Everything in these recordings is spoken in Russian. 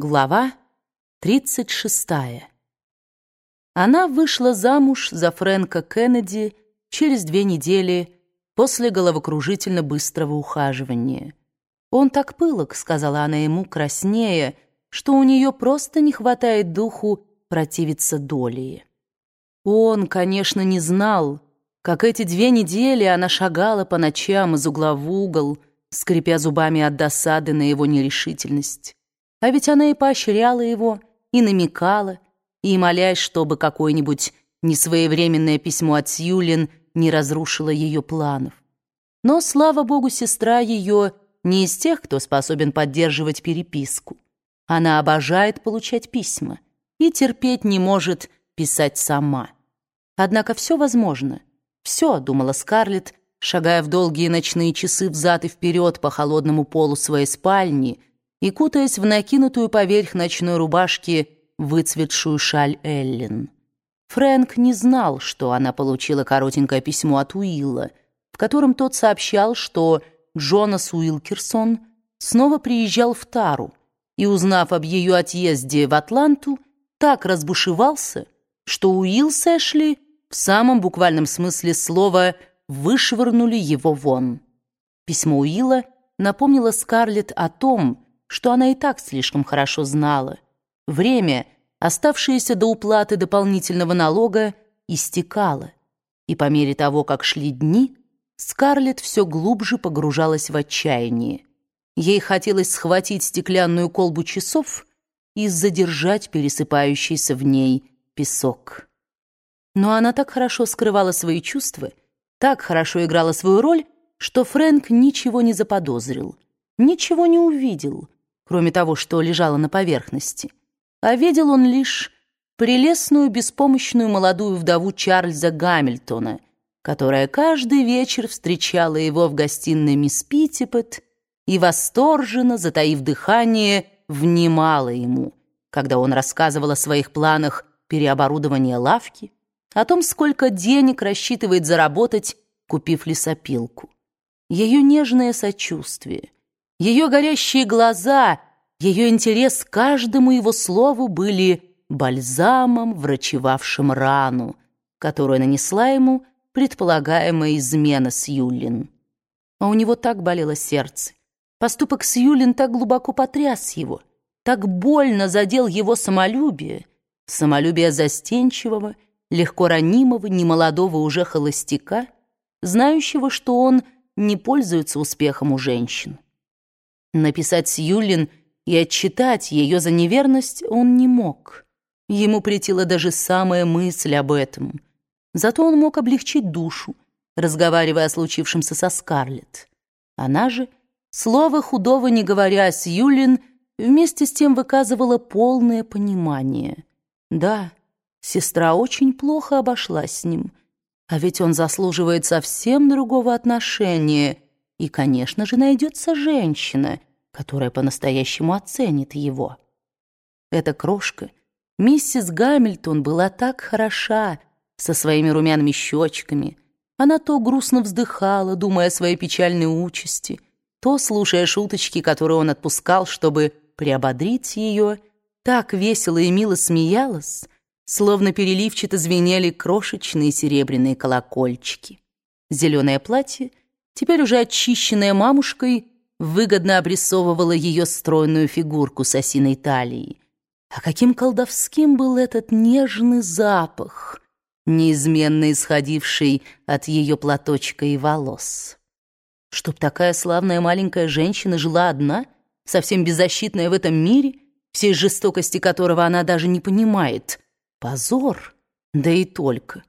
Глава 36. Она вышла замуж за Фрэнка Кеннеди через две недели после головокружительно быстрого ухаживания. «Он так пылок», — сказала она ему, краснея, что у нее просто не хватает духу противиться долее. Он, конечно, не знал, как эти две недели она шагала по ночам из угла в угол, скрипя зубами от досады на его нерешительность. А ведь она и поощряла его, и намекала, и молясь, чтобы какое-нибудь несвоевременное письмо от Сьюлин не разрушило ее планов. Но, слава богу, сестра ее не из тех, кто способен поддерживать переписку. Она обожает получать письма и терпеть не может писать сама. Однако все возможно. Все, думала Скарлетт, шагая в долгие ночные часы взад и вперед по холодному полу своей спальни и кутаясь в накинутую поверх ночной рубашки выцветшую шаль Эллен. Фрэнк не знал, что она получила коротенькое письмо от Уилла, в котором тот сообщал, что Джонас Уилкерсон снова приезжал в Тару и, узнав об ее отъезде в Атланту, так разбушевался, что Уилл с в самом буквальном смысле слова вышвырнули его вон. Письмо Уилла напомнило Скарлетт о том, что она и так слишком хорошо знала. Время, оставшееся до уплаты дополнительного налога, истекало, и по мере того, как шли дни, Скарлетт все глубже погружалась в отчаяние. Ей хотелось схватить стеклянную колбу часов и задержать пересыпающийся в ней песок. Но она так хорошо скрывала свои чувства, так хорошо играла свою роль, что Фрэнк ничего не заподозрил, ничего не увидел, кроме того, что лежало на поверхности. А видел он лишь прелестную, беспомощную молодую вдову Чарльза Гамильтона, которая каждый вечер встречала его в гостиной мисс Питтипет и восторженно, затаив дыхание, внимала ему, когда он рассказывал о своих планах переоборудования лавки, о том, сколько денег рассчитывает заработать, купив лесопилку. Ее нежное сочувствие, ее горящие глаза, ее интерес к каждому его слову были бальзамом, врачевавшим рану, которую нанесла ему предполагаемая измена с Юлин. А у него так болело сердце. Поступок с Юлин так глубоко потряс его, так больно задел его самолюбие, самолюбие застенчивого, легко ранимого, немолодого уже холостяка, знающего, что он не пользуется успехом у женщин. Написать Сьюлин и отчитать ее за неверность он не мог. Ему претила даже самая мысль об этом. Зато он мог облегчить душу, разговаривая о случившемся со Скарлетт. Она же, слова худого не говоря, Сьюлин вместе с тем выказывала полное понимание. Да, Сестра очень плохо обошлась с ним, а ведь он заслуживает совсем другого отношения, и, конечно же, найдется женщина, которая по-настоящему оценит его. Эта крошка, миссис Гамильтон, была так хороша, со своими румяными щечками. Она то грустно вздыхала, думая о своей печальной участи, то, слушая шуточки, которые он отпускал, чтобы приободрить ее, так весело и мило смеялась, Словно переливчато звенели крошечные серебряные колокольчики. Зеленое платье, теперь уже очищенное мамушкой, выгодно обрисовывало ее стройную фигурку с осиной талией. А каким колдовским был этот нежный запах, неизменно исходивший от ее платочка и волос. Чтоб такая славная маленькая женщина жила одна, совсем беззащитная в этом мире, всей жестокости которого она даже не понимает — Позор, да и только.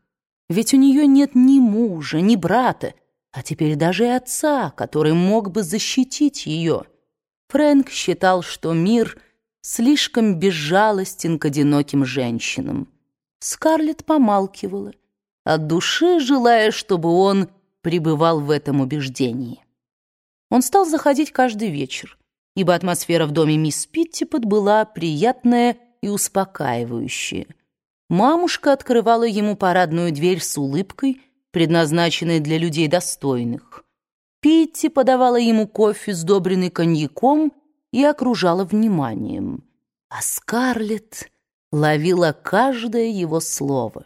Ведь у нее нет ни мужа, ни брата, а теперь даже и отца, который мог бы защитить ее. Фрэнк считал, что мир слишком безжалостен к одиноким женщинам. Скарлетт помалкивала, от души желая, чтобы он пребывал в этом убеждении. Он стал заходить каждый вечер, ибо атмосфера в доме мисс Питтипот была приятная и успокаивающая. Мамушка открывала ему парадную дверь с улыбкой, предназначенной для людей достойных. Питти подавала ему кофе, сдобренный коньяком, и окружала вниманием. А Скарлетт ловила каждое его слово.